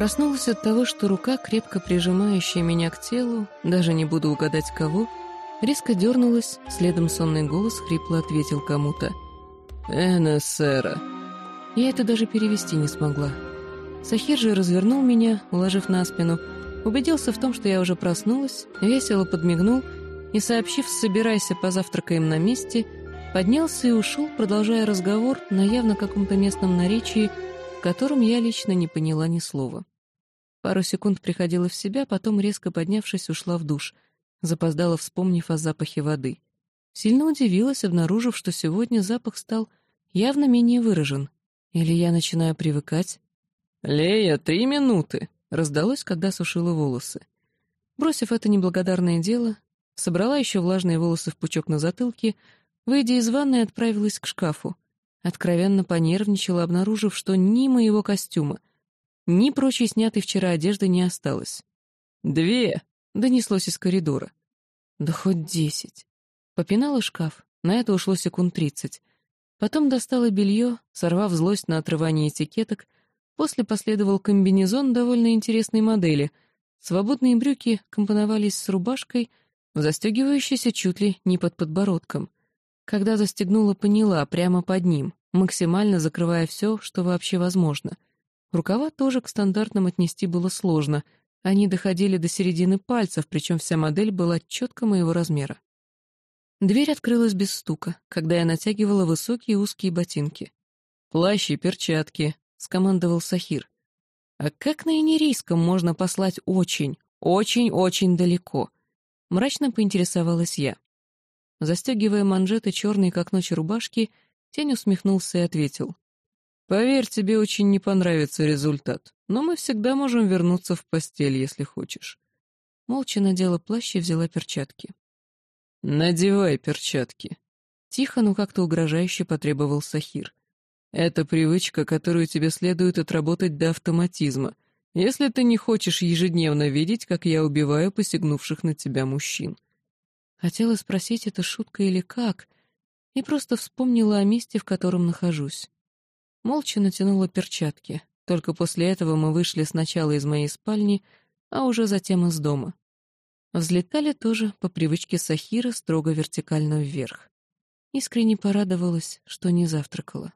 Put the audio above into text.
Проснулась от того, что рука, крепко прижимающая меня к телу, даже не буду угадать кого, резко дернулась, следом сонный голос хрипло ответил кому-то. «Эна, сэра». Я это даже перевести не смогла. Сахир же развернул меня, уложив на спину, убедился в том, что я уже проснулась, весело подмигнул и, сообщив «собирайся, позавтракаем на месте», поднялся и ушел, продолжая разговор на явно каком-то местном наречии, в котором я лично не поняла ни слова. Пару секунд приходила в себя, потом, резко поднявшись, ушла в душ, запоздала, вспомнив о запахе воды. Сильно удивилась, обнаружив, что сегодня запах стал явно менее выражен. Или я начинаю привыкать? «Лея, три минуты!» — раздалось, когда сушила волосы. Бросив это неблагодарное дело, собрала еще влажные волосы в пучок на затылке, выйдя из ванной, отправилась к шкафу. Откровенно понервничала, обнаружив, что ни моего костюма, ни прочей снятой вчера одежды не осталось. «Две!» — донеслось из коридора. «Да хоть десять!» Попинала шкаф, на это ушло секунд тридцать. Потом достала белье, сорвав злость на отрывание этикеток — После последовал комбинезон довольно интересной модели. Свободные брюки компоновались с рубашкой, застегивающейся чуть ли не под подбородком. Когда застегнула, поняла, прямо под ним, максимально закрывая все, что вообще возможно. Рукава тоже к стандартным отнести было сложно. Они доходили до середины пальцев, причем вся модель была четко моего размера. Дверь открылась без стука, когда я натягивала высокие узкие ботинки. Плащ и перчатки, — скомандовал Сахир. «А как на инерийском можно послать очень, очень-очень далеко?» — мрачно поинтересовалась я. Застегивая манжеты черной, как ночь рубашки, тень усмехнулся и ответил. «Поверь, тебе очень не понравится результат, но мы всегда можем вернуться в постель, если хочешь». Молча надела плащ и взяла перчатки. «Надевай перчатки», — тихо, но как-то угрожающе потребовал Сахир. Это привычка, которую тебе следует отработать до автоматизма, если ты не хочешь ежедневно видеть, как я убиваю посягнувших на тебя мужчин. Хотела спросить, это шутка или как, и просто вспомнила о месте, в котором нахожусь. Молча натянула перчатки. Только после этого мы вышли сначала из моей спальни, а уже затем из дома. Взлетали тоже по привычке Сахира строго вертикально вверх. Искренне порадовалась, что не завтракала.